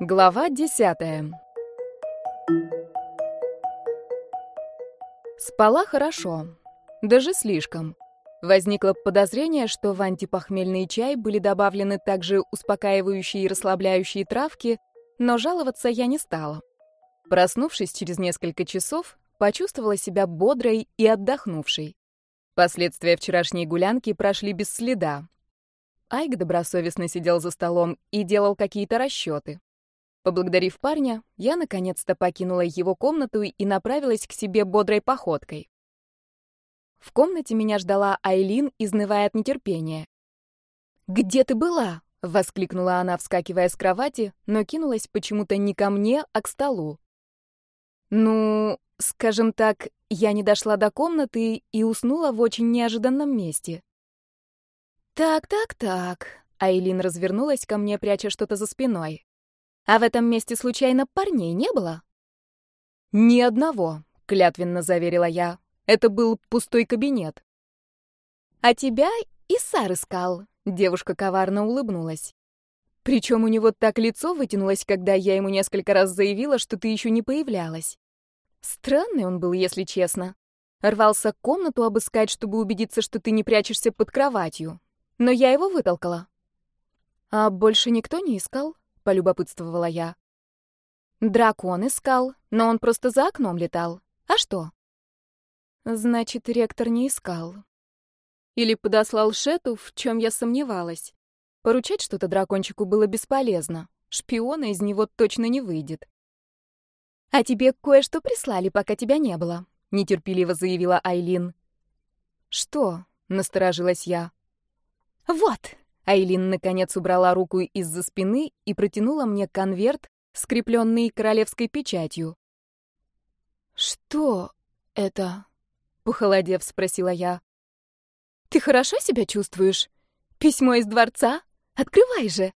Глава десятая. Спала хорошо. Даже слишком. Возникло подозрение, что в антипохмельный чай были добавлены также успокаивающие и расслабляющие травки, но жаловаться я не стала. Проснувшись через несколько часов, почувствовала себя бодрой и отдохнувшей. Последствия вчерашней гулянки прошли без следа. Айк добросовестно сидел за столом и делал какие-то расчеты. Поблагодарив парня, я наконец-то покинула его комнату и направилась к себе бодрой походкой. В комнате меня ждала Айлин, изнывая от нетерпения. «Где ты была?» — воскликнула она, вскакивая с кровати, но кинулась почему-то не ко мне, а к столу. «Ну, скажем так, я не дошла до комнаты и уснула в очень неожиданном месте». «Так, так, так», — Айлин развернулась ко мне, пряча что-то за спиной. А в этом месте случайно парней не было? Ни одного, клятвенно заверила я. Это был пустой кабинет. А тебя и Сар искал, девушка коварно улыбнулась. Причем у него так лицо вытянулось, когда я ему несколько раз заявила, что ты еще не появлялась. Странный он был, если честно. Рвался комнату обыскать, чтобы убедиться, что ты не прячешься под кроватью. Но я его вытолкала. А больше никто не искал? Полюбопытствовала я. Дракон искал, но он просто за окном летал. А что? Значит, ректор не искал. Или подослал Шету, в чем я сомневалась. Поручать что-то дракончику было бесполезно. Шпиона из него точно не выйдет. «А тебе кое-что прислали, пока тебя не было», — нетерпеливо заявила Айлин. «Что?» — насторожилась я. «Вот!» Айлин наконец убрала руку из-за спины и протянула мне конверт, скрепленный королевской печатью. «Что это?» — похолодев, спросила я. «Ты хорошо себя чувствуешь? Письмо из дворца? Открывай же!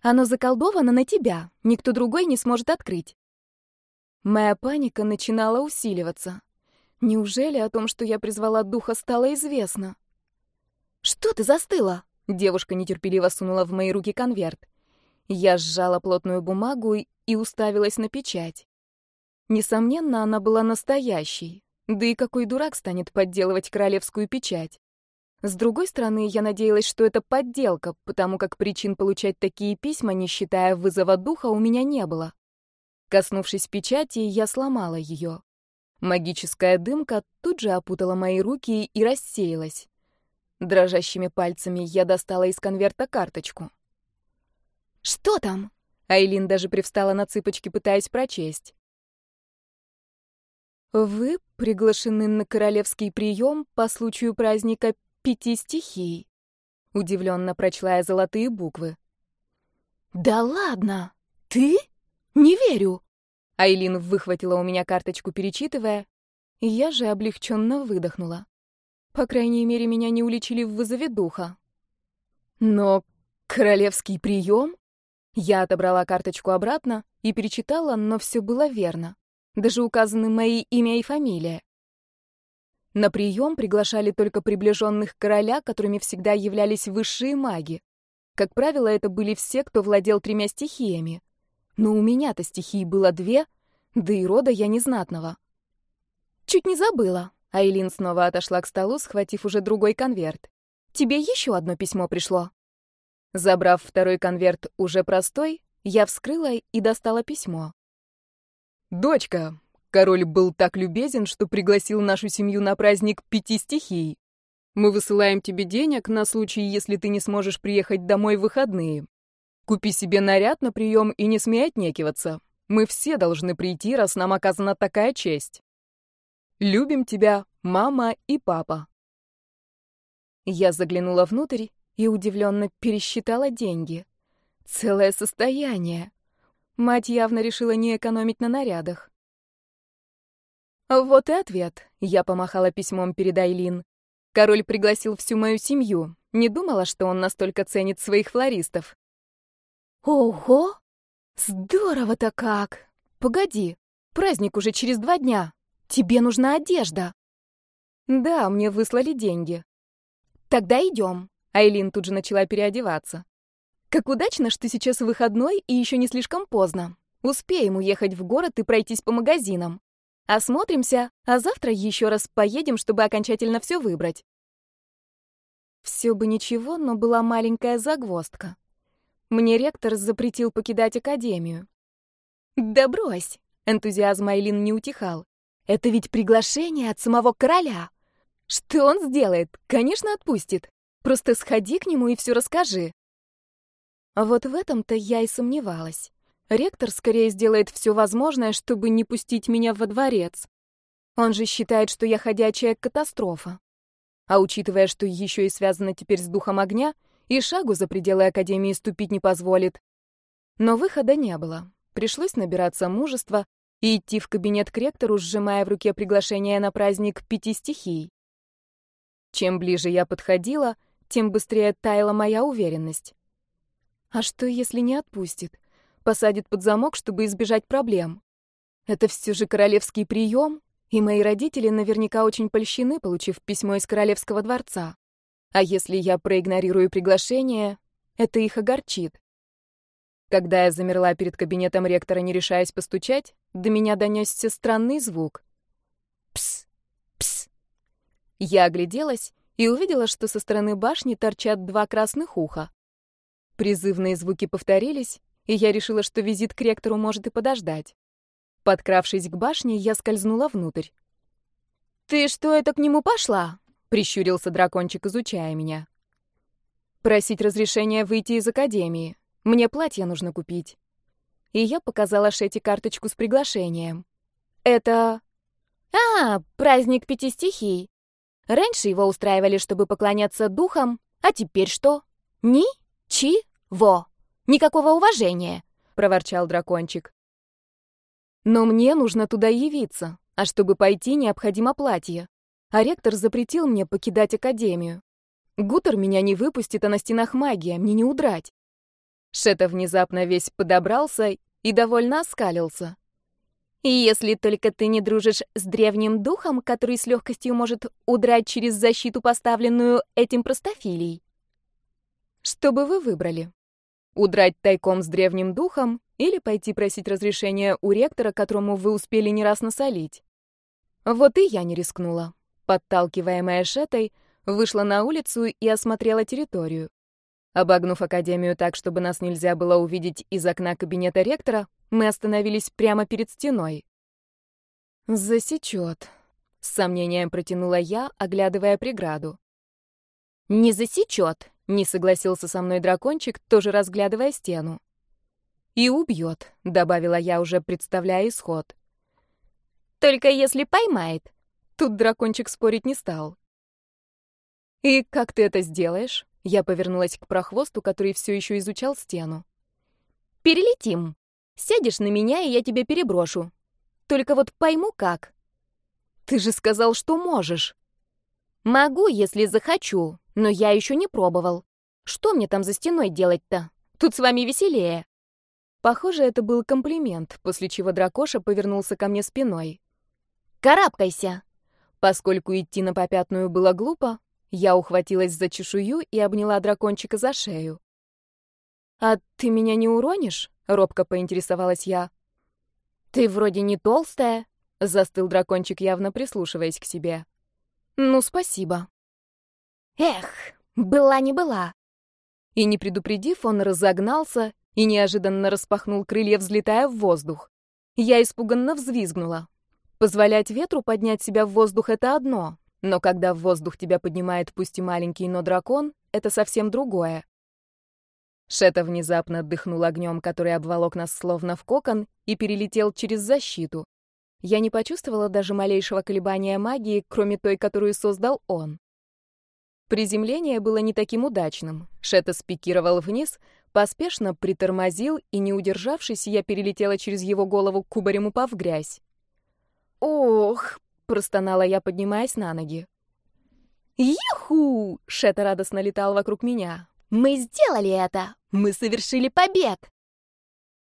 Оно заколдовано на тебя, никто другой не сможет открыть». Моя паника начинала усиливаться. Неужели о том, что я призвала духа, стало известно? «Что ты застыла?» Девушка нетерпеливо сунула в мои руки конверт. Я сжала плотную бумагу и уставилась на печать. Несомненно, она была настоящей. Да и какой дурак станет подделывать королевскую печать? С другой стороны, я надеялась, что это подделка, потому как причин получать такие письма, не считая вызова духа, у меня не было. Коснувшись печати, я сломала ее. Магическая дымка тут же опутала мои руки и рассеялась. Дрожащими пальцами я достала из конверта карточку. «Что там?» Айлин даже привстала на цыпочки, пытаясь прочесть. «Вы приглашены на королевский прием по случаю праздника пяти стихий», — удивленно прочла я золотые буквы. «Да ладно! Ты? Не верю!» Айлин выхватила у меня карточку, перечитывая, я же облегченно выдохнула. По крайней мере, меня не уличили в вызове духа. Но королевский прием? Я отобрала карточку обратно и перечитала, но все было верно. Даже указаны мои имя и фамилия. На прием приглашали только приближенных короля, которыми всегда являлись высшие маги. Как правило, это были все, кто владел тремя стихиями. Но у меня-то стихий было две, да и рода я незнатного. Чуть не забыла. Айлин снова отошла к столу, схватив уже другой конверт. «Тебе еще одно письмо пришло». Забрав второй конверт, уже простой, я вскрыла и достала письмо. «Дочка, король был так любезен, что пригласил нашу семью на праздник пяти стихий. Мы высылаем тебе денег на случай, если ты не сможешь приехать домой в выходные. Купи себе наряд на прием и не смей отнекиваться. Мы все должны прийти, раз нам оказана такая честь. Любим тебя, мама и папа. Я заглянула внутрь и удивленно пересчитала деньги. Целое состояние. Мать явно решила не экономить на нарядах. Вот и ответ. Я помахала письмом перед Айлин. Король пригласил всю мою семью. Не думала, что он настолько ценит своих флористов. Ого! Здорово-то как! Погоди, праздник уже через два дня. Тебе нужна одежда. Да, мне выслали деньги. Тогда идем. Айлин тут же начала переодеваться. Как удачно, что сейчас выходной и еще не слишком поздно. Успеем уехать в город и пройтись по магазинам. Осмотримся, а завтра еще раз поедем, чтобы окончательно все выбрать. Все бы ничего, но была маленькая загвоздка. Мне ректор запретил покидать академию. Да брось! Энтузиазм Айлин не утихал. Это ведь приглашение от самого короля. Что он сделает? Конечно, отпустит. Просто сходи к нему и все расскажи. Вот в этом-то я и сомневалась. Ректор скорее сделает все возможное, чтобы не пустить меня во дворец. Он же считает, что я ходячая катастрофа. А учитывая, что еще и связано теперь с духом огня, и шагу за пределы Академии ступить не позволит. Но выхода не было. Пришлось набираться мужества и идти в кабинет к ректору, сжимая в руке приглашение на праздник пяти стихий. Чем ближе я подходила, тем быстрее таяла моя уверенность. А что, если не отпустит? Посадит под замок, чтобы избежать проблем. Это все же королевский прием, и мои родители наверняка очень польщены, получив письмо из королевского дворца. А если я проигнорирую приглашение, это их огорчит. Когда я замерла перед кабинетом ректора, не решаясь постучать, до меня донесся странный звук. Пс, пс. Я огляделась и увидела, что со стороны башни торчат два красных уха. Призывные звуки повторились, и я решила, что визит к ректору может и подождать. Подкравшись к башне, я скользнула внутрь. «Ты что, это к нему пошла?» — прищурился дракончик, изучая меня. «Просить разрешения выйти из академии. Мне платье нужно купить». И я показала Шете карточку с приглашением. «Это...» «А, праздник пяти стихий. Раньше его устраивали, чтобы поклоняться духам, а теперь что? Ни-чи-во. Никакого уважения», — проворчал дракончик. Но мне нужно туда явиться, а чтобы пойти, необходимо платье. А ректор запретил мне покидать академию. Гутер меня не выпустит, а на стенах магия, мне не удрать. Шета внезапно весь подобрался и довольно оскалился. Если только ты не дружишь с древним духом, который с легкостью может удрать через защиту, поставленную этим простофилей. Что бы вы выбрали? Удрать тайком с древним духом или пойти просить разрешения у ректора, которому вы успели не раз насолить. Вот и я не рискнула. Подталкиваемая Шетой, вышла на улицу и осмотрела территорию. Обогнув академию так, чтобы нас нельзя было увидеть из окна кабинета ректора, мы остановились прямо перед стеной. «Засечет», — с сомнением протянула я, оглядывая преграду. «Не засечет», — не согласился со мной дракончик, тоже разглядывая стену. «И убьет», — добавила я, уже представляя исход. «Только если поймает». Тут дракончик спорить не стал. «И как ты это сделаешь?» Я повернулась к прохвосту, который все еще изучал стену. «Перелетим. Сядешь на меня, и я тебя переброшу. Только вот пойму как». «Ты же сказал, что можешь». «Могу, если захочу, но я еще не пробовал. Что мне там за стеной делать-то? Тут с вами веселее». Похоже, это был комплимент, после чего дракоша повернулся ко мне спиной. «Карабкайся!» Поскольку идти на попятную было глупо, я ухватилась за чешую и обняла дракончика за шею. «А ты меня не уронишь?» — робко поинтересовалась я. «Ты вроде не толстая», — застыл дракончик, явно прислушиваясь к себе. «Ну, спасибо». «Эх, была не была». И не предупредив, он разогнался и неожиданно распахнул крылья, взлетая в воздух. Я испуганно взвизгнула. Позволять ветру поднять себя в воздух — это одно, но когда в воздух тебя поднимает пусть и маленький, но дракон, это совсем другое. Шета внезапно отдыхнул огнем, который обволок нас словно в кокон, и перелетел через защиту. Я не почувствовала даже малейшего колебания магии, кроме той, которую создал он. Приземление было не таким удачным. Шета спикировал вниз, поспешно притормозил, и, не удержавшись, я перелетела через его голову, кубарем упав в грязь. «Ох!» — простонала я, поднимаясь на ноги. «Юху!» — Шета радостно летал вокруг меня. «Мы сделали это! Мы совершили побег!»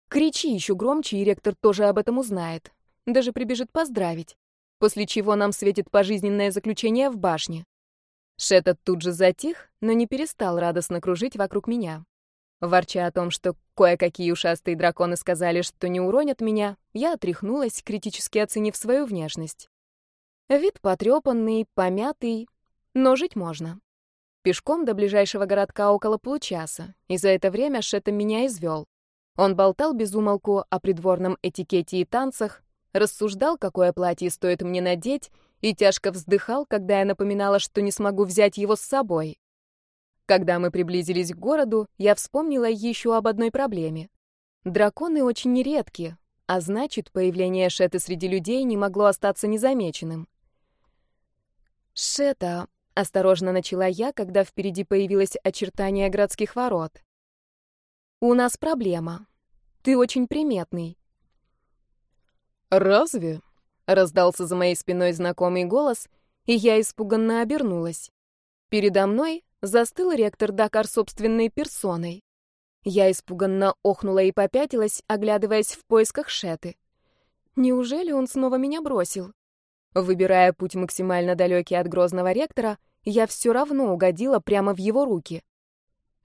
Кричи еще громче, и ректор тоже об этом узнает. Даже прибежит поздравить. После чего нам светит пожизненное заключение в башне. Шета тут же затих, но не перестал радостно кружить вокруг меня. Ворча о том, что кое-какие ушастые драконы сказали, что не уронят меня, я отряхнулась, критически оценив свою внешность. Вид потрепанный, помятый, но жить можно. Пешком до ближайшего городка около получаса, и за это время Шета меня извел. Он болтал без умолку о придворном этикете и танцах, рассуждал, какое платье стоит мне надеть, и тяжко вздыхал, когда я напоминала, что не смогу взять его с собой. Когда мы приблизились к городу, я вспомнила еще об одной проблеме. Драконы очень редки, а значит, появление Шеты среди людей не могло остаться незамеченным. «Шета», — осторожно начала я, когда впереди появилось очертание городских ворот. «У нас проблема. Ты очень приметный». «Разве?» — раздался за моей спиной знакомый голос, и я испуганно обернулась. Передо мной застыл ректор Дакар собственной персоной. Я испуганно охнула и попятилась, оглядываясь в поисках Шеты. Неужели он снова меня бросил? Выбирая путь максимально далекий от грозного ректора, я все равно угодила прямо в его руки.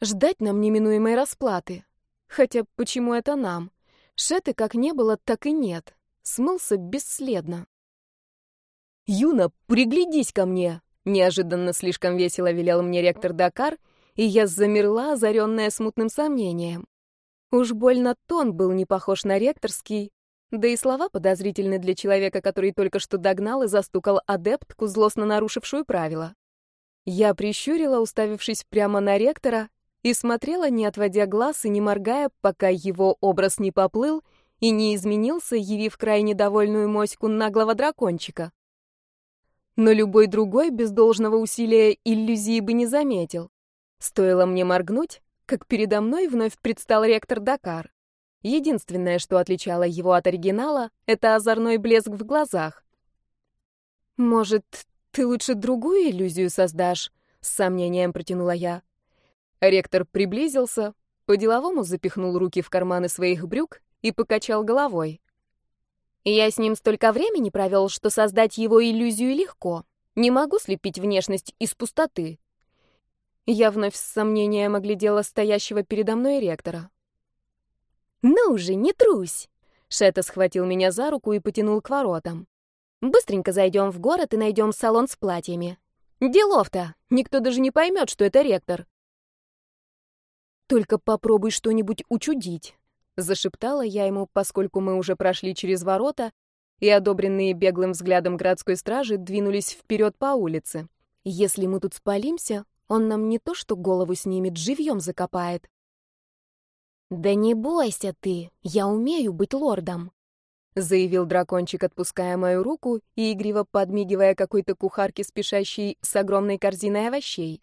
Ждать нам неминуемой расплаты. Хотя почему это нам? Шеты как не было, так и нет. Смылся бесследно. «Юна, приглядись ко мне!» Неожиданно слишком весело велел мне ректор Дакар, и я замерла, озаренная смутным сомнением. Уж больно тон был не похож на ректорский, да и слова подозрительны для человека, который только что догнал и застукал адептку, злостно нарушившую правила. Я прищурила, уставившись прямо на ректора, и смотрела, не отводя глаз и не моргая, пока его образ не поплыл и не изменился, явив крайне довольную моську наглого дракончика но любой другой без должного усилия иллюзии бы не заметил. Стоило мне моргнуть, как передо мной вновь предстал ректор Дакар. Единственное, что отличало его от оригинала, это озорной блеск в глазах. «Может, ты лучше другую иллюзию создашь?» — с сомнением протянула я. Ректор приблизился, по-деловому запихнул руки в карманы своих брюк и покачал головой. Я с ним столько времени провел, что создать его иллюзию легко. Не могу слепить внешность из пустоты. Я вновь с сомнением оглядела стоящего передо мной ректора. «Ну уже, не трусь!» Шета схватил меня за руку и потянул к воротам. «Быстренько зайдем в город и найдем салон с платьями. Делов-то! Никто даже не поймет, что это ректор». «Только попробуй что-нибудь учудить. Зашептала я ему, поскольку мы уже прошли через ворота, и, одобренные беглым взглядом городской стражи, двинулись вперед по улице. Если мы тут спалимся, он нам не то что голову снимет, живьем закопает. «Да не бойся ты, я умею быть лордом», — заявил дракончик, отпуская мою руку и игриво подмигивая какой-то кухарке, спешащей с огромной корзиной овощей.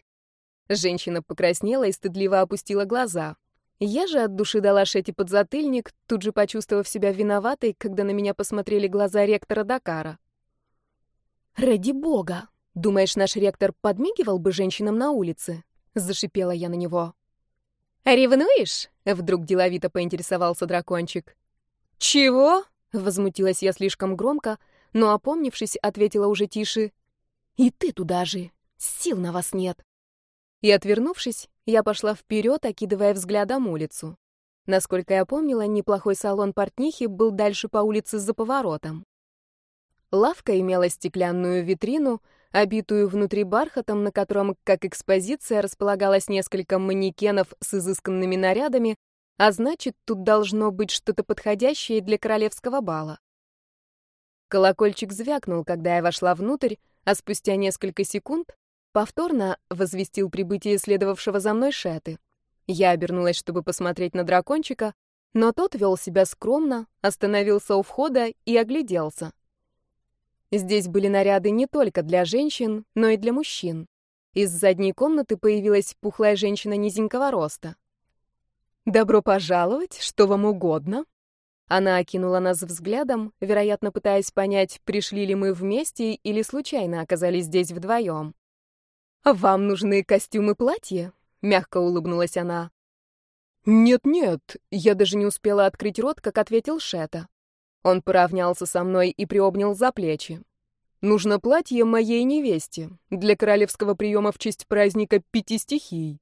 Женщина покраснела и стыдливо опустила глаза. Я же от души дала Шети подзатыльник, тут же почувствовав себя виноватой, когда на меня посмотрели глаза ректора Дакара. «Ради бога! Думаешь, наш ректор подмигивал бы женщинам на улице?» — зашипела я на него. «Ревнуешь?» — вдруг деловито поинтересовался дракончик. «Чего?» — возмутилась я слишком громко, но, опомнившись, ответила уже тише. «И ты туда же! Сил на вас нет!» И, отвернувшись, я пошла вперед, окидывая взглядом улицу. Насколько я помнила, неплохой салон портнихи был дальше по улице за поворотом. Лавка имела стеклянную витрину, обитую внутри бархатом, на котором, как экспозиция, располагалось несколько манекенов с изысканными нарядами, а значит, тут должно быть что-то подходящее для королевского бала. Колокольчик звякнул, когда я вошла внутрь, а спустя несколько секунд Повторно возвестил прибытие следовавшего за мной Шеты. Я обернулась, чтобы посмотреть на дракончика, но тот вел себя скромно, остановился у входа и огляделся. Здесь были наряды не только для женщин, но и для мужчин. Из задней комнаты появилась пухлая женщина низенького роста. «Добро пожаловать, что вам угодно?» Она окинула нас взглядом, вероятно, пытаясь понять, пришли ли мы вместе или случайно оказались здесь вдвоем. «Вам нужны костюмы-платья?» — мягко улыбнулась она. «Нет-нет», — я даже не успела открыть рот, как ответил Шета. Он поравнялся со мной и приобнял за плечи. «Нужно платье моей невесте для королевского приема в честь праздника пяти стихий».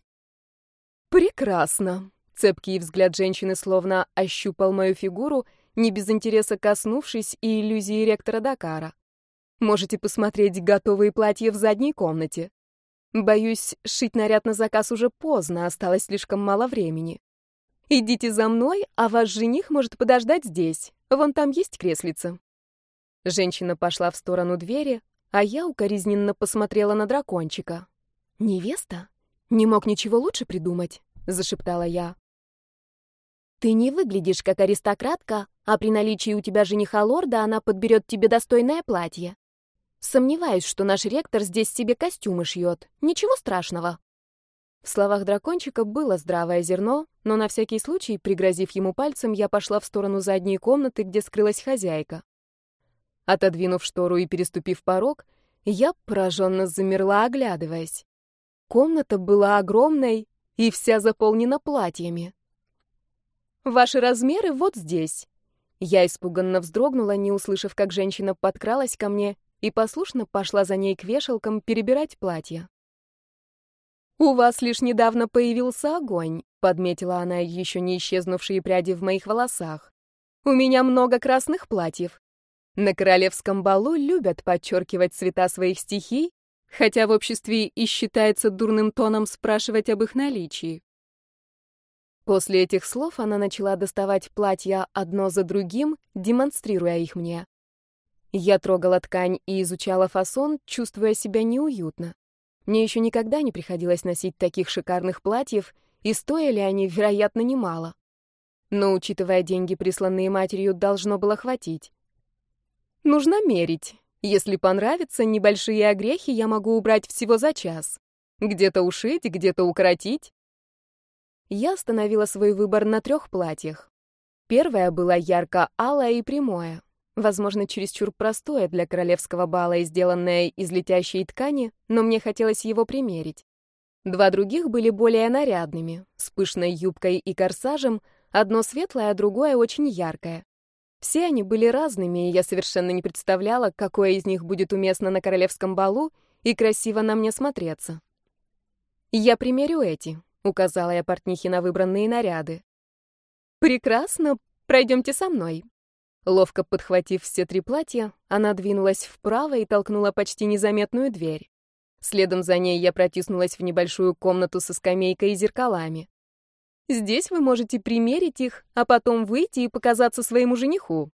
«Прекрасно», — Цепкий взгляд женщины словно ощупал мою фигуру, не без интереса коснувшись и иллюзии ректора Дакара. Можете посмотреть готовые платья в задней комнате. Боюсь, шить наряд на заказ уже поздно, осталось слишком мало времени. Идите за мной, а ваш жених может подождать здесь. Вон там есть креслица. Женщина пошла в сторону двери, а я укоризненно посмотрела на дракончика. «Невеста? Не мог ничего лучше придумать», — зашептала я. «Ты не выглядишь как аристократка, а при наличии у тебя жениха лорда она подберет тебе достойное платье. Сомневаюсь, что наш ректор здесь себе костюмы шьет. Ничего страшного». В словах дракончика было здравое зерно, но на всякий случай, пригрозив ему пальцем, я пошла в сторону задней комнаты, где скрылась хозяйка. Отодвинув штору и переступив порог, я пораженно замерла, оглядываясь. Комната была огромной и вся заполнена платьями. «Ваши размеры вот здесь». Я испуганно вздрогнула, не услышав, как женщина подкралась ко мне и послушно пошла за ней к вешалкам перебирать платья. «У вас лишь недавно появился огонь», — подметила она еще не исчезнувшие пряди в моих волосах. «У меня много красных платьев. На королевском балу любят подчеркивать цвета своих стихий, хотя в обществе и считается дурным тоном спрашивать об их наличии. После этих слов она начала доставать платья одно за другим, демонстрируя их мне. Я трогала ткань и изучала фасон, чувствуя себя неуютно. Мне еще никогда не приходилось носить таких шикарных платьев, и стоили они, вероятно, немало. Но, учитывая деньги, присланные матерью, должно было хватить. Нужно мерить. Если понравится, небольшие огрехи я могу убрать всего за час. Где-то ушить, где-то укоротить. Я остановила свой выбор на трех платьях. Первое было ярко-алое и прямое. Возможно, чересчур простое для королевского бала и сделанное из летящей ткани, но мне хотелось его примерить. Два других были более нарядными, с пышной юбкой и корсажем, одно светлое, а другое очень яркое. Все они были разными, и я совершенно не представляла, какое из них будет уместно на королевском балу и красиво на мне смотреться. «Я примерю эти», — указала я портнихе на выбранные наряды. «Прекрасно, пройдемте со мной». Ловко подхватив все три платья, она двинулась вправо и толкнула почти незаметную дверь. Следом за ней я протиснулась в небольшую комнату со скамейкой и зеркалами. Здесь вы можете примерить их, а потом выйти и показаться своему жениху.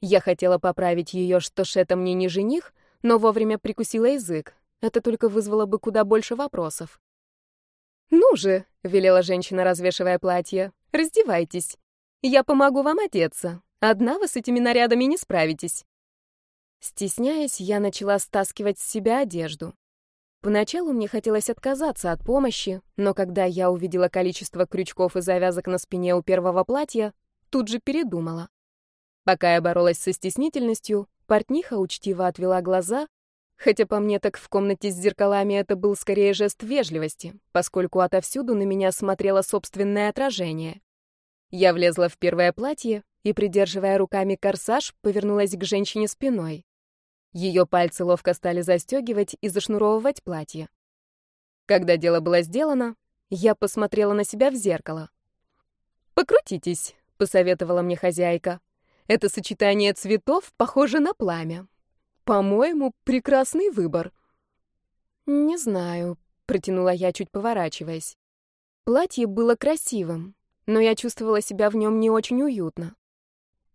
Я хотела поправить ее, что Шета мне не жених, но вовремя прикусила язык. Это только вызвало бы куда больше вопросов. «Ну же», — велела женщина, развешивая платье, — «раздевайтесь. Я помогу вам одеться. Одна вы с этими нарядами не справитесь». Стесняясь, я начала стаскивать с себя одежду. Поначалу мне хотелось отказаться от помощи, но когда я увидела количество крючков и завязок на спине у первого платья, тут же передумала. Пока я боролась со стеснительностью, портниха учтиво отвела глаза, хотя по мне так в комнате с зеркалами это был скорее жест вежливости, поскольку отовсюду на меня смотрело собственное отражение. Я влезла в первое платье и, придерживая руками корсаж, повернулась к женщине спиной. Ее пальцы ловко стали застегивать и зашнуровывать платье. Когда дело было сделано, я посмотрела на себя в зеркало. «Покрутитесь», — посоветовала мне хозяйка. «Это сочетание цветов похоже на пламя. По-моему, прекрасный выбор». «Не знаю», — протянула я, чуть поворачиваясь. Платье было красивым, но я чувствовала себя в нем не очень уютно.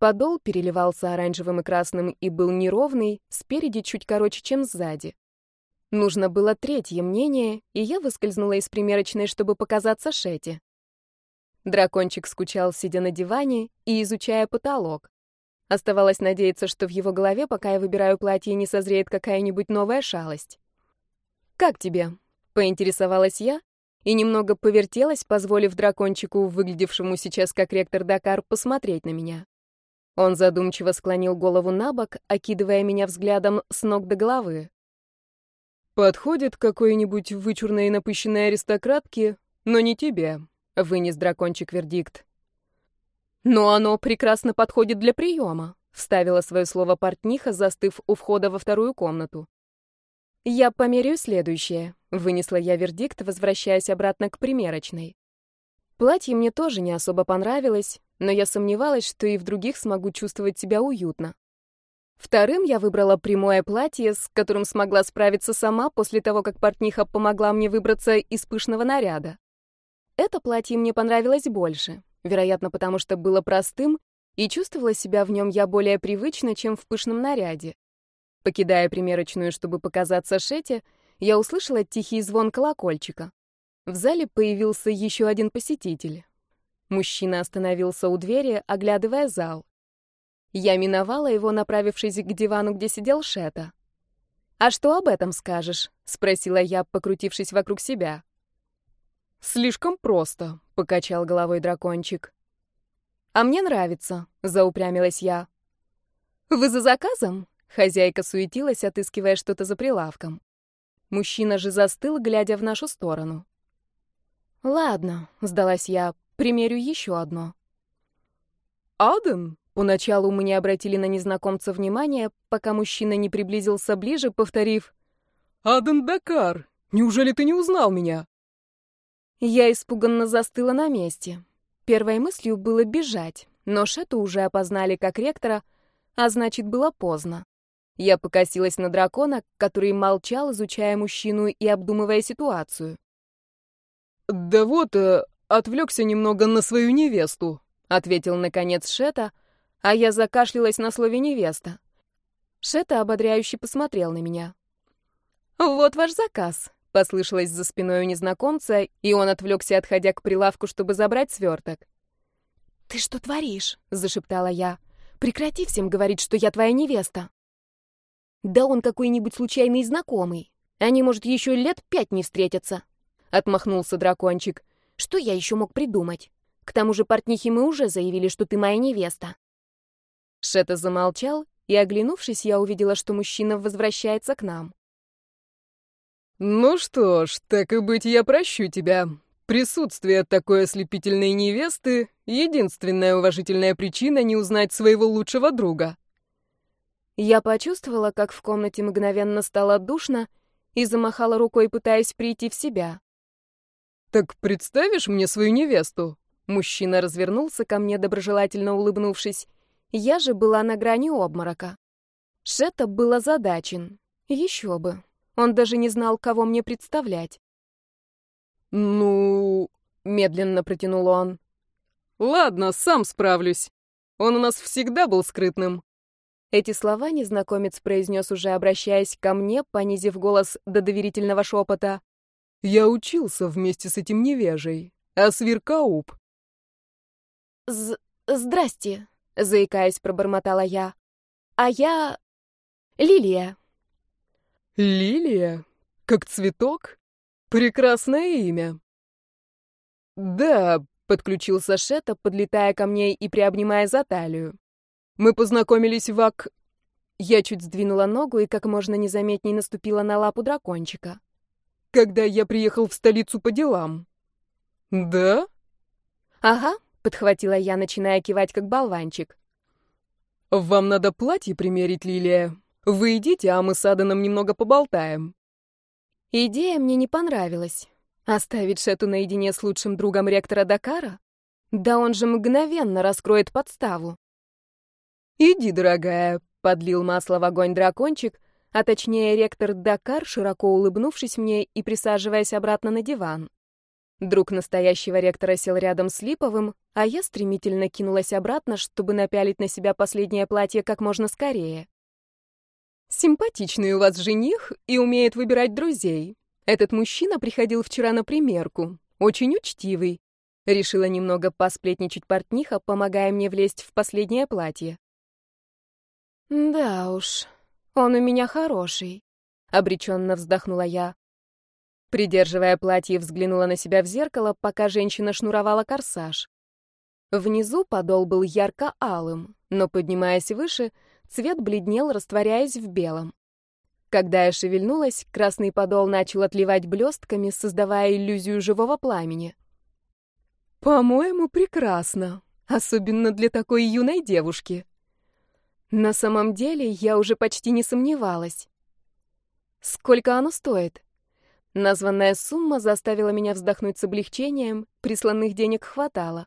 Подол переливался оранжевым и красным и был неровный, спереди чуть короче, чем сзади. Нужно было третье мнение, и я выскользнула из примерочной, чтобы показаться Шете. Дракончик скучал, сидя на диване и изучая потолок. Оставалось надеяться, что в его голове, пока я выбираю платье, не созреет какая-нибудь новая шалость. «Как тебе?» — поинтересовалась я и немного повертелась, позволив дракончику, выглядевшему сейчас как ректор Дакар, посмотреть на меня. Он задумчиво склонил голову на бок, окидывая меня взглядом с ног до головы. «Подходит какой-нибудь вычурной и напыщенной аристократке, но не тебе», — вынес дракончик вердикт. «Но оно прекрасно подходит для приема», — вставила свое слово портниха, застыв у входа во вторую комнату. «Я померяю следующее», — вынесла я вердикт, возвращаясь обратно к примерочной. Платье мне тоже не особо понравилось, но я сомневалась, что и в других смогу чувствовать себя уютно. Вторым я выбрала прямое платье, с которым смогла справиться сама после того, как портниха помогла мне выбраться из пышного наряда. Это платье мне понравилось больше, вероятно, потому что было простым, и чувствовала себя в нем я более привычно, чем в пышном наряде. Покидая примерочную, чтобы показаться Шете, я услышала тихий звон колокольчика. В зале появился еще один посетитель. Мужчина остановился у двери, оглядывая зал. Я миновала его, направившись к дивану, где сидел Шета. «А что об этом скажешь?» — спросила я, покрутившись вокруг себя. «Слишком просто», — покачал головой дракончик. «А мне нравится», — заупрямилась я. «Вы за заказом?» — хозяйка суетилась, отыскивая что-то за прилавком. Мужчина же застыл, глядя в нашу сторону. «Ладно», — сдалась я, — «примерю еще одно». «Аден?» Поначалу мы не обратили на незнакомца внимания, пока мужчина не приблизился ближе, повторив «Аден Дакар, неужели ты не узнал меня?» Я испуганно застыла на месте. Первой мыслью было бежать, но Шету уже опознали как ректора, а значит, было поздно. Я покосилась на дракона, который молчал, изучая мужчину и обдумывая ситуацию. «Да вот, э, отвлекся немного на свою невесту», — ответил, наконец, Шета, а я закашлялась на слове «невеста». Шета ободряюще посмотрел на меня. «Вот ваш заказ», — послышалось за спиной у незнакомца, и он отвлекся, отходя к прилавку, чтобы забрать сверток. «Ты что творишь?» — зашептала я. «Прекрати всем говорить, что я твоя невеста». «Да он какой-нибудь случайный знакомый. Они, может, еще лет пять не встретятся», — отмахнулся дракончик. «Что я еще мог придумать? К тому же портнихи мы уже заявили, что ты моя невеста». Шета замолчал, и, оглянувшись, я увидела, что мужчина возвращается к нам. «Ну что ж, так и быть, я прощу тебя. Присутствие такой ослепительной невесты — единственная уважительная причина не узнать своего лучшего друга». Я почувствовала, как в комнате мгновенно стало душно, и замахала рукой, пытаясь прийти в себя. «Так представишь мне свою невесту?» Мужчина развернулся ко мне, доброжелательно улыбнувшись, я же была на грани обморока. Шета был озадачен. Еще бы. Он даже не знал, кого мне представлять. «Ну...» — медленно протянул он. «Ладно, сам справлюсь. Он у нас всегда был скрытным». Эти слова незнакомец произнес уже, обращаясь ко мне, понизив голос до доверительного шепота. «Я учился вместе с этим невежей, а Свиркауп». З «Здрасте», заикаясь, пробормотала я. А я... Лилия. Лилия? Как цветок? Прекрасное имя. Да, подключился Шета, подлетая ко мне и приобнимая за талию. Мы познакомились в Ак... Я чуть сдвинула ногу и как можно незаметней наступила на лапу дракончика. Когда я приехал в столицу по делам. Да? Ага, — подхватила я, начиная кивать как болванчик. «Вам надо платье примерить, Лилия. Вы идите, а мы с Аданом немного поболтаем». Идея мне не понравилась. Оставить Шету наедине с лучшим другом ректора Дакара? Да он же мгновенно раскроет подставу. «Иди, дорогая», — подлил масло в огонь дракончик, а точнее ректор Дакар, широко улыбнувшись мне и присаживаясь обратно на диван. Друг настоящего ректора сел рядом с Липовым, а я стремительно кинулась обратно, чтобы напялить на себя последнее платье как можно скорее. «Симпатичный у вас жених и умеет выбирать друзей. Этот мужчина приходил вчера на примерку. Очень учтивый». Решила немного посплетничать портниха, помогая мне влезть в последнее платье. «Да уж, он у меня хороший», — обреченно вздохнула я. Придерживая платье, взглянула на себя в зеркало, пока женщина шнуровала корсаж. Внизу подол был ярко-алым, но, поднимаясь выше, цвет бледнел, растворяясь в белом. Когда я шевельнулась, красный подол начал отливать блестками, создавая иллюзию живого пламени. «По-моему, прекрасно, особенно для такой юной девушки». На самом деле, я уже почти не сомневалась. «Сколько оно стоит?» Названная сумма заставила меня вздохнуть с облегчением, присланных денег хватало.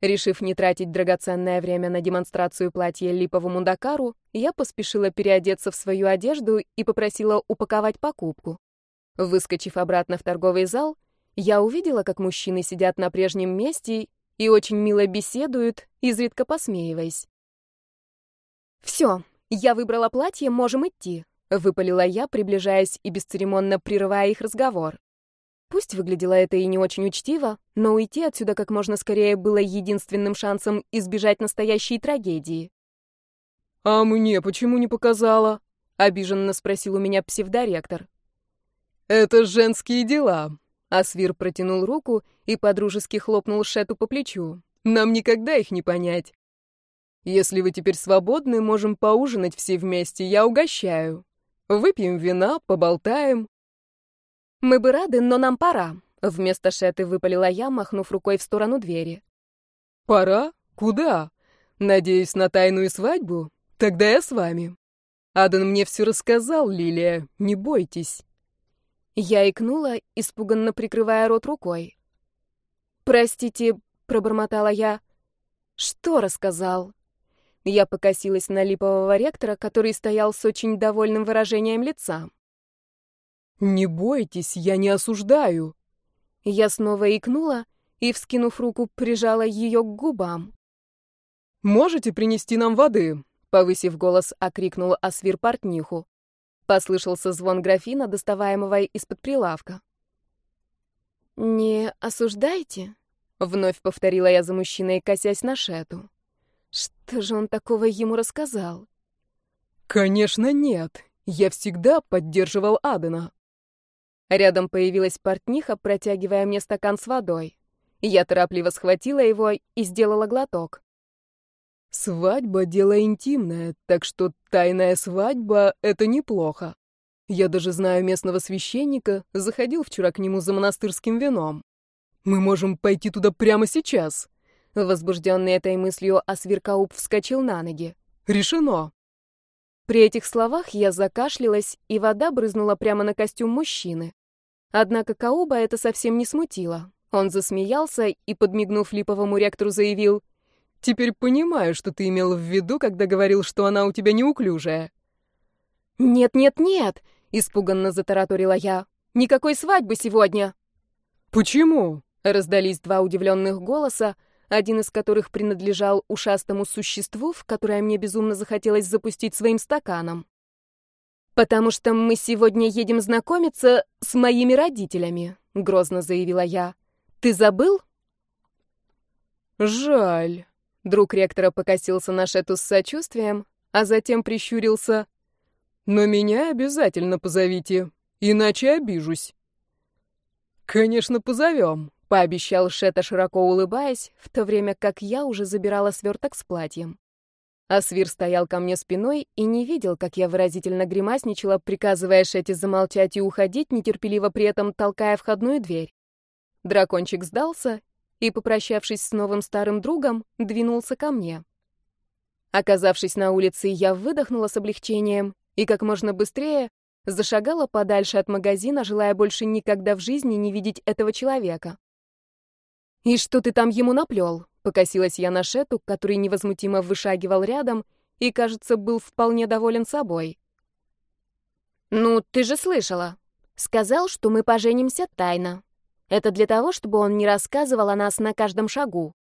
Решив не тратить драгоценное время на демонстрацию платья липовому Дакару, я поспешила переодеться в свою одежду и попросила упаковать покупку. Выскочив обратно в торговый зал, я увидела, как мужчины сидят на прежнем месте и очень мило беседуют, изредка посмеиваясь. «Все, я выбрала платье, можем идти», — выпалила я, приближаясь и бесцеремонно прерывая их разговор. Пусть выглядело это и не очень учтиво, но уйти отсюда как можно скорее было единственным шансом избежать настоящей трагедии. «А мне почему не показала?» — обиженно спросил у меня псевдоректор. «Это женские дела», — Асвир протянул руку и подружески хлопнул Шету по плечу. «Нам никогда их не понять. Если вы теперь свободны, можем поужинать все вместе, я угощаю. Выпьем вина, поболтаем, «Мы бы рады, но нам пора», — вместо Шеты выпалила я, махнув рукой в сторону двери. «Пора? Куда? Надеюсь на тайную свадьбу? Тогда я с вами. Адан мне все рассказал, Лилия, не бойтесь». Я икнула, испуганно прикрывая рот рукой. «Простите», — пробормотала я. «Что рассказал?» Я покосилась на липового ректора, который стоял с очень довольным выражением лица. «Не бойтесь, я не осуждаю». Я снова икнула и, вскинув руку, прижала ее к губам. «Можете принести нам воды?» — повысив голос, окрикнул Асвир портниху. Послышался звон графина, доставаемого из-под прилавка. «Не осуждайте», — вновь повторила я за мужчиной, косясь на Шету. «Что же он такого ему рассказал?» «Конечно нет. Я всегда поддерживал Адена». Рядом появилась портниха, протягивая мне стакан с водой. Я торопливо схватила его и сделала глоток. «Свадьба — дело интимное, так что тайная свадьба — это неплохо. Я даже знаю местного священника, заходил вчера к нему за монастырским вином. Мы можем пойти туда прямо сейчас». Возбужденный этой мыслью, Асвиркауп вскочил на ноги. «Решено!» При этих словах я закашлялась, и вода брызнула прямо на костюм мужчины. Однако Кауба это совсем не смутило. Он засмеялся и, подмигнув липовому ректору, заявил, «Теперь понимаю, что ты имел в виду, когда говорил, что она у тебя неуклюжая». «Нет-нет-нет!» — испуганно затараторила я. «Никакой свадьбы сегодня!» «Почему?» — раздались два удивленных голоса, один из которых принадлежал ушастому существу, в которое мне безумно захотелось запустить своим стаканом. «Потому что мы сегодня едем знакомиться с моими родителями», — грозно заявила я. «Ты забыл?» «Жаль». Друг ректора покосился на Шету с сочувствием, а затем прищурился. «Но меня обязательно позовите, иначе обижусь». «Конечно, позовем», — пообещал Шета, широко улыбаясь, в то время как я уже забирала сверток с платьем. Асвир стоял ко мне спиной и не видел, как я выразительно гримасничала, приказывая Шете замолчать и уходить, нетерпеливо при этом толкая входную дверь. Дракончик сдался и, попрощавшись с новым старым другом, двинулся ко мне. Оказавшись на улице, я выдохнула с облегчением и как можно быстрее зашагала подальше от магазина, желая больше никогда в жизни не видеть этого человека. «И что ты там ему наплел?» Покосилась я на Шету, который невозмутимо вышагивал рядом и, кажется, был вполне доволен собой. «Ну, ты же слышала. Сказал, что мы поженимся тайно. Это для того, чтобы он не рассказывал о нас на каждом шагу».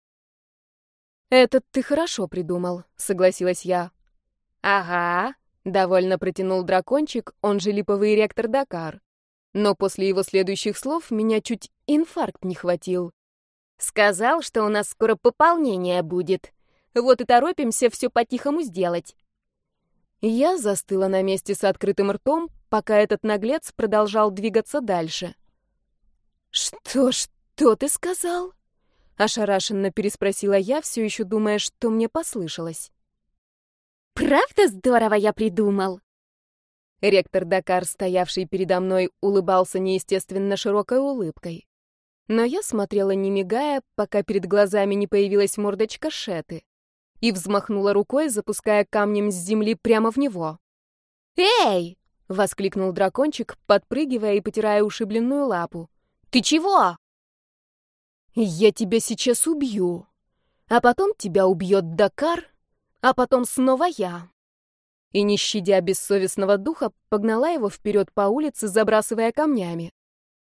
«Это ты хорошо придумал», — согласилась я. «Ага», — довольно протянул дракончик, он же липовый ректор Дакар. Но после его следующих слов меня чуть инфаркт не хватил. Сказал, что у нас скоро пополнение будет. Вот и торопимся все по-тихому сделать. Я застыла на месте с открытым ртом, пока этот наглец продолжал двигаться дальше. «Что, что ты сказал?» Ошарашенно переспросила я, все еще думая, что мне послышалось. «Правда здорово я придумал?» Ректор Дакар, стоявший передо мной, улыбался неестественно широкой улыбкой. Но я смотрела не мигая, пока перед глазами не появилась мордочка Шеты, и взмахнула рукой, запуская камнем с земли прямо в него. «Эй!» —— воскликнул дракончик, подпрыгивая и потирая ушибленную лапу. «Ты чего?» «Я тебя сейчас убью, а потом тебя убьет Дакар, а потом снова я». И, не щадя бессовестного духа, погнала его вперед по улице, забрасывая камнями.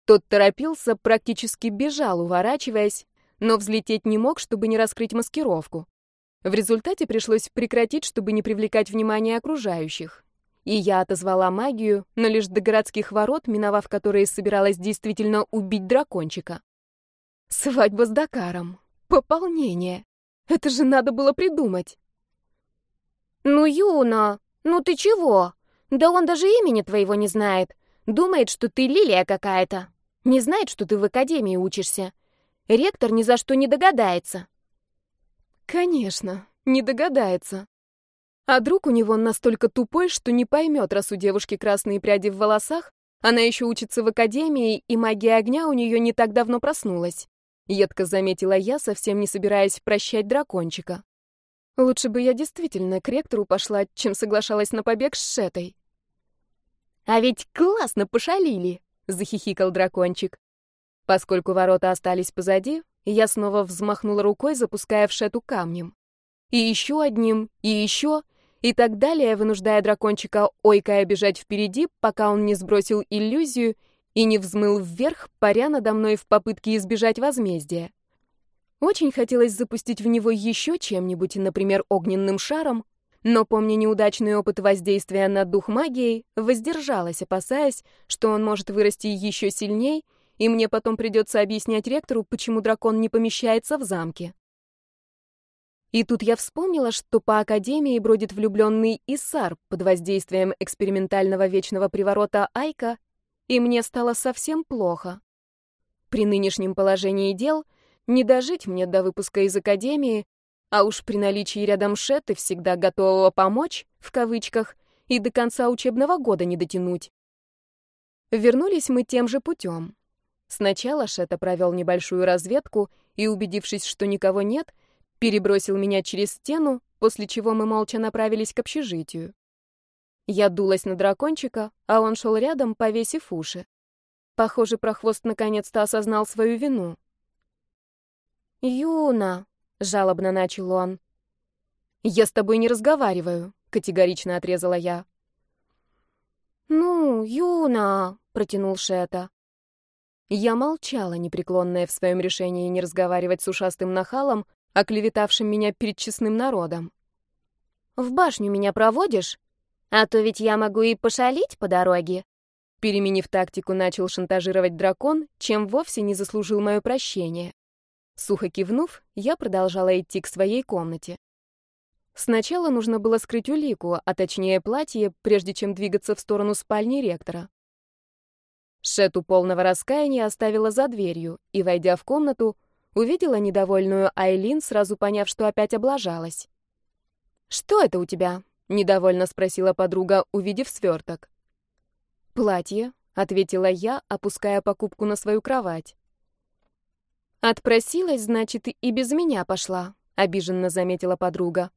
Тот торопился, практически бежал, уворачиваясь, но взлететь не мог, чтобы не раскрыть маскировку. В результате пришлось прекратить, чтобы не привлекать внимание окружающих. И я отозвала магию, но лишь до городских ворот, миновав которые собиралась действительно убить дракончика. Свадьба с Дакаром. Пополнение. Это же надо было придумать. «Ну, Юна, ну ты чего? Да он даже имени твоего не знает. Думает, что ты лилия какая-то. Не знает, что ты в академии учишься. Ректор ни за что не догадается». «Конечно, не догадается. А друг у него настолько тупой, что не поймет, раз у девушки красные пряди в волосах, она еще учится в академии, и магия огня у нее не так давно проснулась. Едко заметила я, совсем не собираясь прощать дракончика. Лучше бы я действительно к ректору пошла, чем соглашалась на побег с Шетой. «А ведь классно пошалили!» — захихикал дракончик. Поскольку ворота остались позади, я снова взмахнула рукой, запуская в Шету камнем. И еще одним, и еще, и так далее, вынуждая дракончика ойкая бежать впереди, пока он не сбросил иллюзию и не взмыл вверх, паря надо мной в попытке избежать возмездия. Очень хотелось запустить в него еще чем-нибудь, например, огненным шаром, но, помня неудачный опыт воздействия на дух магией, воздержалась, опасаясь, что он может вырасти еще сильней, и мне потом придется объяснять ректору, почему дракон не помещается в замке. И тут я вспомнила, что по Академии бродит влюбленный Исар под воздействием экспериментального вечного приворота Айка, и мне стало совсем плохо. При нынешнем положении дел не дожить мне до выпуска из Академии, а уж при наличии рядом Шеты, всегда готового помочь, в кавычках, и до конца учебного года не дотянуть. Вернулись мы тем же путем. Сначала Шета провел небольшую разведку и, убедившись, что никого нет, перебросил меня через стену, после чего мы молча направились к общежитию. Я дулась на дракончика, а он шел рядом, повесив уши. Похоже, прохвост наконец-то осознал свою вину. «Юна!» Жалобно начал он. Я с тобой не разговариваю, категорично отрезала я. Ну, Юна, протянул Шета. Я молчала, непреклонная в своем решении не разговаривать с ушастым нахалом, оклеветавшим меня перед честным народом. В башню меня проводишь? А то ведь я могу и пошалить по дороге. Переменив тактику, начал шантажировать дракон, чем вовсе не заслужил мое прощение. Сухо кивнув, я продолжала идти к своей комнате. Сначала нужно было скрыть улику, а точнее платье, прежде чем двигаться в сторону спальни ректора. Шету полного раскаяния оставила за дверью и, войдя в комнату, увидела недовольную Айлин, сразу поняв, что опять облажалась. «Что это у тебя?» — недовольно спросила подруга, увидев сверток. «Платье», — ответила я, опуская покупку на свою кровать. «Отпросилась, значит, и без меня пошла», — обиженно заметила подруга.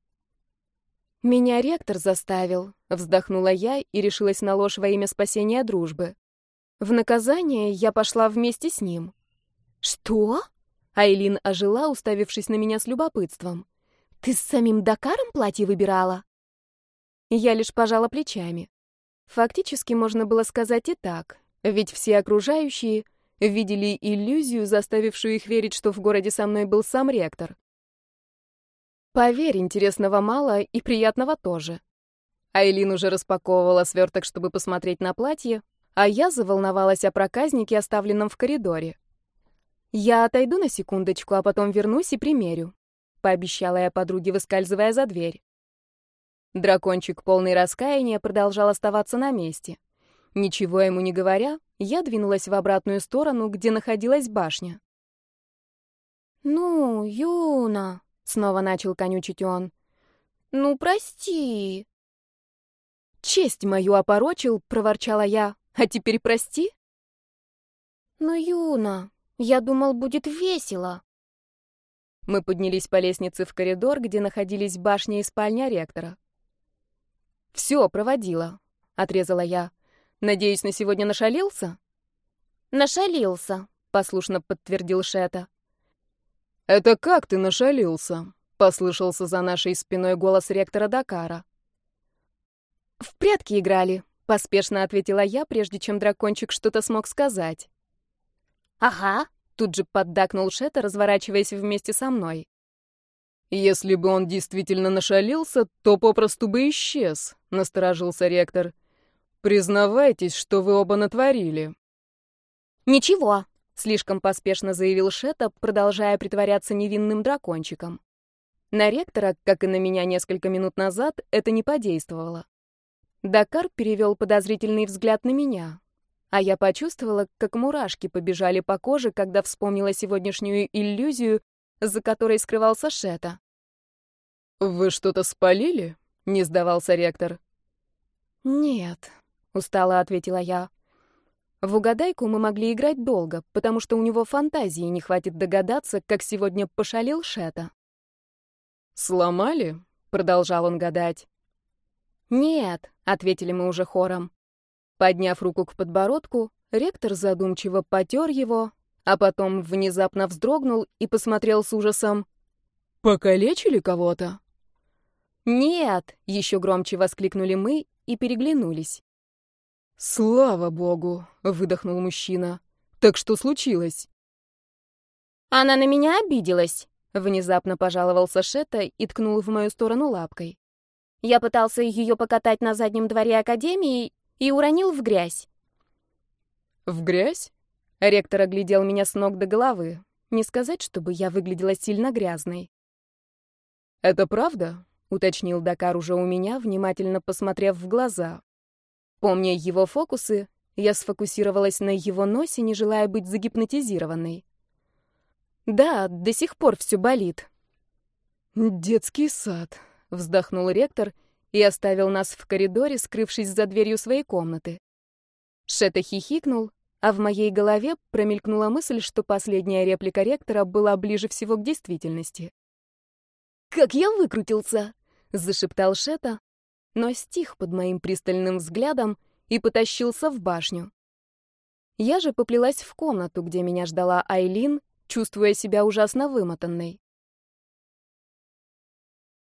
«Меня ректор заставил», — вздохнула я и решилась на ложь во имя спасения дружбы. В наказание я пошла вместе с ним. «Что?» — Айлин ожила, уставившись на меня с любопытством. «Ты с самим Дакаром платье выбирала?» Я лишь пожала плечами. Фактически можно было сказать и так, ведь все окружающие видели иллюзию, заставившую их верить, что в городе со мной был сам ректор. Поверь, интересного мало и приятного тоже. Айлин уже распаковывала сверток, чтобы посмотреть на платье, а я заволновалась о проказнике, оставленном в коридоре. «Я отойду на секундочку, а потом вернусь и примерю», — пообещала я подруге, выскальзывая за дверь. Дракончик, полный раскаяния, продолжал оставаться на месте. Ничего ему не говоря, я двинулась в обратную сторону, где находилась башня. «Ну, Юна», — снова начал конючить он, — «ну, прости». «Честь мою опорочил», — проворчала я, — «а теперь прости». «Ну, Юна, я думал, будет весело». Мы поднялись по лестнице в коридор, где находились башня и спальня ректора. «Все, проводила», — отрезала я. Надеюсь, на сегодня нашалился?» «Нашалился», — послушно подтвердил Шета. «Это как ты нашалился?» — послышался за нашей спиной голос ректора Дакара. «В прятки играли», — поспешно ответила я, прежде чем дракончик что-то смог сказать. «Ага», — тут же поддакнул Шета, разворачиваясь вместе со мной. «Если бы он действительно нашалился, то попросту бы исчез», — насторожился ректор. «Признавайтесь, что вы оба натворили». «Ничего», — слишком поспешно заявил Шета, продолжая притворяться невинным дракончиком. На ректора, как и на меня несколько минут назад, это не подействовало. Дакар перевел подозрительный взгляд на меня, а я почувствовала, как мурашки побежали по коже, когда вспомнила сегодняшнюю иллюзию, за которой скрывался Шета. «Вы что-то спалили?» — не сдавался ректор. «Нет», — устало ответила я. В угадайку мы могли играть долго, потому что у него фантазии не хватит догадаться, как сегодня пошалил Шета. «Сломали?» — продолжал он гадать. «Нет», — ответили мы уже хором. Подняв руку к подбородку, ректор задумчиво потер его, а потом внезапно вздрогнул и посмотрел с ужасом. «Покалечили кого-то?» «Нет!» — еще громче воскликнули мы и переглянулись. «Слава богу!» — выдохнул мужчина. «Так что случилось?» «Она на меня обиделась», — внезапно пожаловался Шета и ткнул в мою сторону лапкой. «Я пытался ее покатать на заднем дворе Академии и уронил в грязь». «В грязь?» Ректор оглядел меня с ног до головы. Не сказать, чтобы я выглядела сильно грязной. «Это правда?» — уточнил Дакар уже у меня, внимательно посмотрев в глаза. Помня его фокусы, я сфокусировалась на его носе, не желая быть загипнотизированной. «Да, до сих пор все болит». «Детский сад», — вздохнул ректор и оставил нас в коридоре, скрывшись за дверью своей комнаты. Шета хихикнул, а в моей голове промелькнула мысль, что последняя реплика ректора была ближе всего к действительности. «Как я выкрутился!» — зашептал Шета, но стих под моим пристальным взглядом и потащился в башню. Я же поплелась в комнату, где меня ждала Айлин, чувствуя себя ужасно вымотанной.